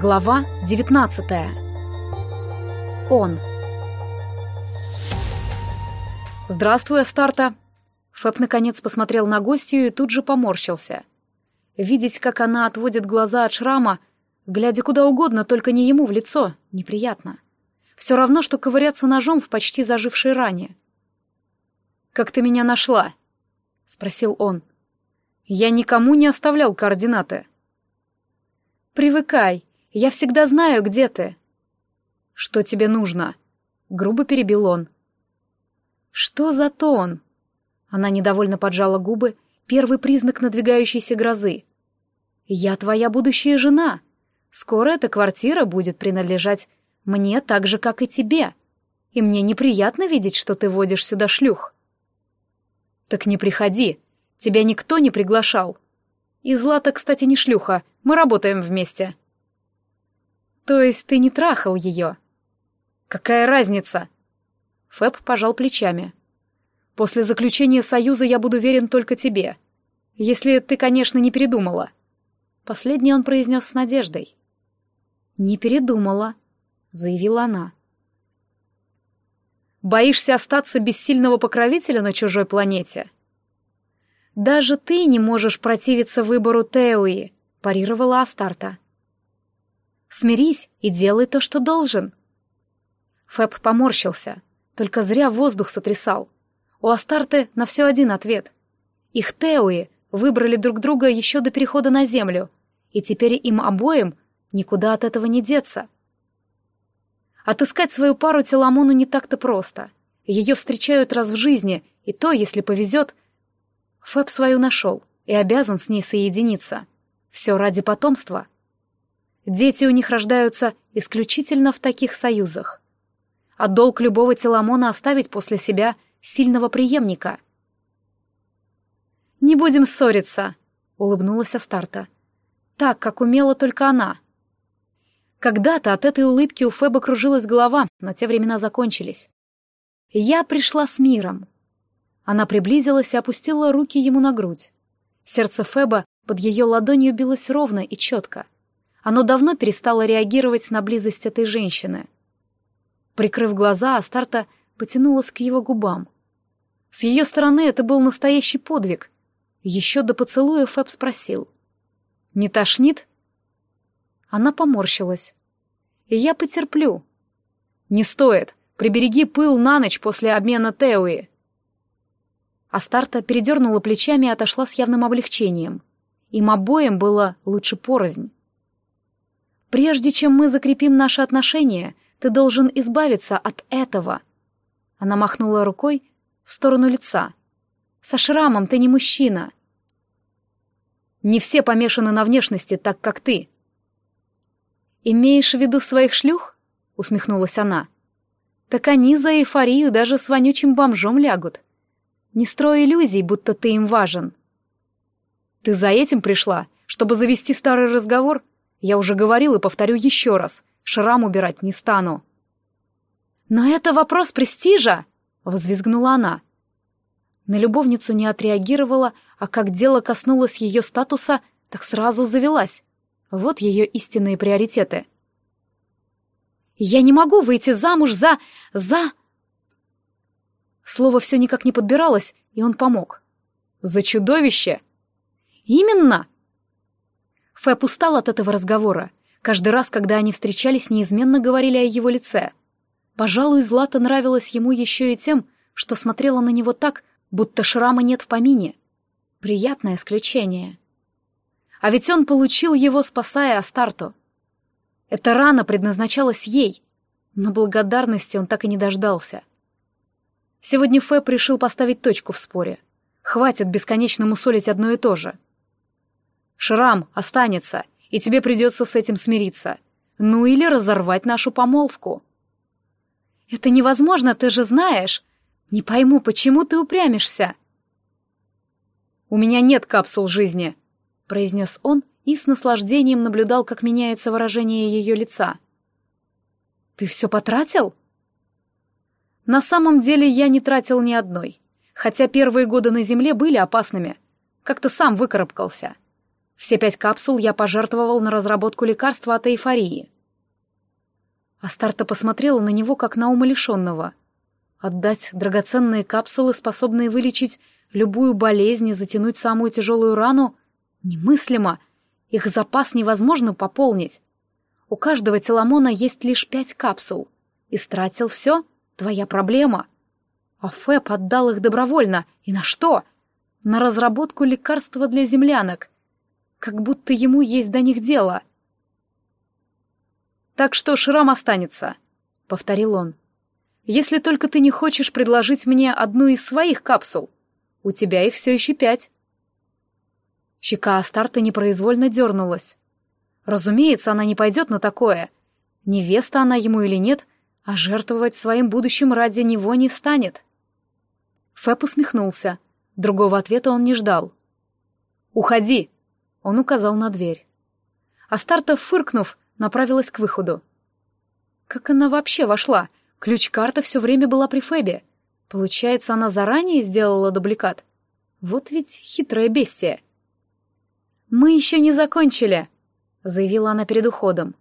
Глава 19 Он «Здравствуй, Астарта!» Фэб наконец посмотрел на гостью и тут же поморщился. Видеть, как она отводит глаза от шрама, глядя куда угодно, только не ему в лицо, неприятно. Все равно, что ковыряться ножом в почти зажившей ране. «Как ты меня нашла?» — спросил он. «Я никому не оставлял координаты». «Привыкай, я всегда знаю, где ты». «Что тебе нужно?» — грубо перебил он. «Что за тон?» Она недовольно поджала губы, первый признак надвигающейся грозы. «Я твоя будущая жена. Скоро эта квартира будет принадлежать мне так же, как и тебе. И мне неприятно видеть, что ты водишь сюда шлюх». «Так не приходи. Тебя никто не приглашал. И Злата, кстати, не шлюха. Мы работаем вместе». «То есть ты не трахал ее?» «Какая разница?» Фэб пожал плечами. «После заключения союза я буду верен только тебе. Если ты, конечно, не передумала». Последнее он произнес с надеждой. «Не передумала», — заявила она. «Боишься остаться без сильного покровителя на чужой планете?» «Даже ты не можешь противиться выбору Теуи», — парировала Астарта. Смирись и делай то, что должен. Фэб поморщился, только зря воздух сотрясал. У Астарты на все один ответ. Их Теуи выбрали друг друга еще до перехода на Землю, и теперь им обоим никуда от этого не деться. Отыскать свою пару Теламону не так-то просто. Ее встречают раз в жизни, и то, если повезет. Фэб свою нашел и обязан с ней соединиться. Все ради потомства — Дети у них рождаются исключительно в таких союзах. А долг любого Теламона оставить после себя сильного преемника. «Не будем ссориться», — улыбнулась Астарта. «Так, как умела только она». Когда-то от этой улыбки у Феба кружилась голова, но те времена закончились. «Я пришла с миром». Она приблизилась и опустила руки ему на грудь. Сердце Феба под ее ладонью билось ровно и четко — оно давно перестало реагировать на близость этой женщины. Прикрыв глаза, Астарта потянулась к его губам. С ее стороны это был настоящий подвиг. Еще до поцелуя Фэб спросил. «Не тошнит?» Она поморщилась. «И я потерплю». «Не стоит. Прибереги пыл на ночь после обмена Теуи». Астарта передернула плечами и отошла с явным облегчением. Им обоим было лучше порознь. Прежде чем мы закрепим наши отношения, ты должен избавиться от этого. Она махнула рукой в сторону лица. Со шрамом ты не мужчина. Не все помешаны на внешности, так как ты. Имеешь в виду своих шлюх? Усмехнулась она. Так они за эйфорию даже с вонючим бомжом лягут. Не строй иллюзий, будто ты им важен. Ты за этим пришла, чтобы завести старый разговор? Я уже говорил и повторю еще раз. Шрам убирать не стану. «Но это вопрос престижа!» — взвизгнула она. На любовницу не отреагировала, а как дело коснулось ее статуса, так сразу завелась. Вот ее истинные приоритеты. «Я не могу выйти замуж за... за...» Слово все никак не подбиралось, и он помог. «За чудовище!» «Именно!» Фэб устал от этого разговора. Каждый раз, когда они встречались, неизменно говорили о его лице. Пожалуй, Злата нравилась ему еще и тем, что смотрела на него так, будто шрама нет в помине. Приятное исключение. А ведь он получил его, спасая Астарту. Эта рана предназначалась ей, но благодарности он так и не дождался. Сегодня Фэб решил поставить точку в споре. Хватит бесконечно мусолить одно и то же — Шрам останется, и тебе придется с этим смириться. Ну или разорвать нашу помолвку. Это невозможно, ты же знаешь. Не пойму, почему ты упрямишься? У меня нет капсул жизни, произнес он и с наслаждением наблюдал, как меняется выражение ее лица. Ты все потратил? На самом деле я не тратил ни одной, хотя первые годы на Земле были опасными. Как-то сам выкарабкался. Все пять капсул я пожертвовал на разработку лекарства от эйфории. Астарта посмотрела на него, как на умалишенного. Отдать драгоценные капсулы, способные вылечить любую болезнь и затянуть самую тяжелую рану, немыслимо. Их запас невозможно пополнить. У каждого теломона есть лишь пять капсул. Истратил все — твоя проблема. А Фэб отдал их добровольно. И на что? На разработку лекарства для землянок. Как будто ему есть до них дело. «Так что шрам останется», — повторил он. «Если только ты не хочешь предложить мне одну из своих капсул. У тебя их все еще пять». Щека Астарта непроизвольно дернулась. Разумеется, она не пойдет на такое. Невеста она ему или нет, а жертвовать своим будущим ради него не станет. Фэп усмехнулся. Другого ответа он не ждал. «Уходи!» — он указал на дверь. Астарта, фыркнув, направилась к выходу. Как она вообще вошла? Ключ-карта все время была при Фэбе. Получается, она заранее сделала дубликат? Вот ведь хитрое бестие. «Мы еще не закончили», — заявила она перед уходом.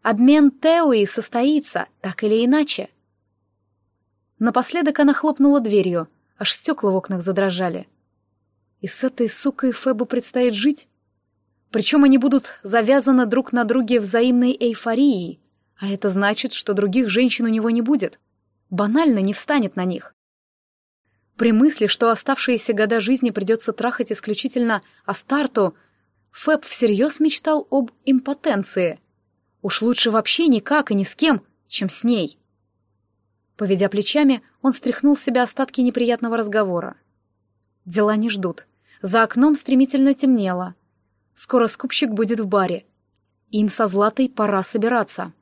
«Обмен Теуи состоится, так или иначе». Напоследок она хлопнула дверью, аж стекла в окнах задрожали. И с этой сукой Фэбу предстоит жить? Причем они будут завязаны друг на друге взаимной эйфорией, а это значит, что других женщин у него не будет. Банально не встанет на них. При мысли, что оставшиеся года жизни придется трахать исключительно Астарту, Фэб всерьез мечтал об импотенции. Уж лучше вообще никак и ни с кем, чем с ней. Поведя плечами, он стряхнул с себя остатки неприятного разговора. Дела не ждут. За окном стремительно темнело. Скоро скупщик будет в баре. Им со Златой пора собираться.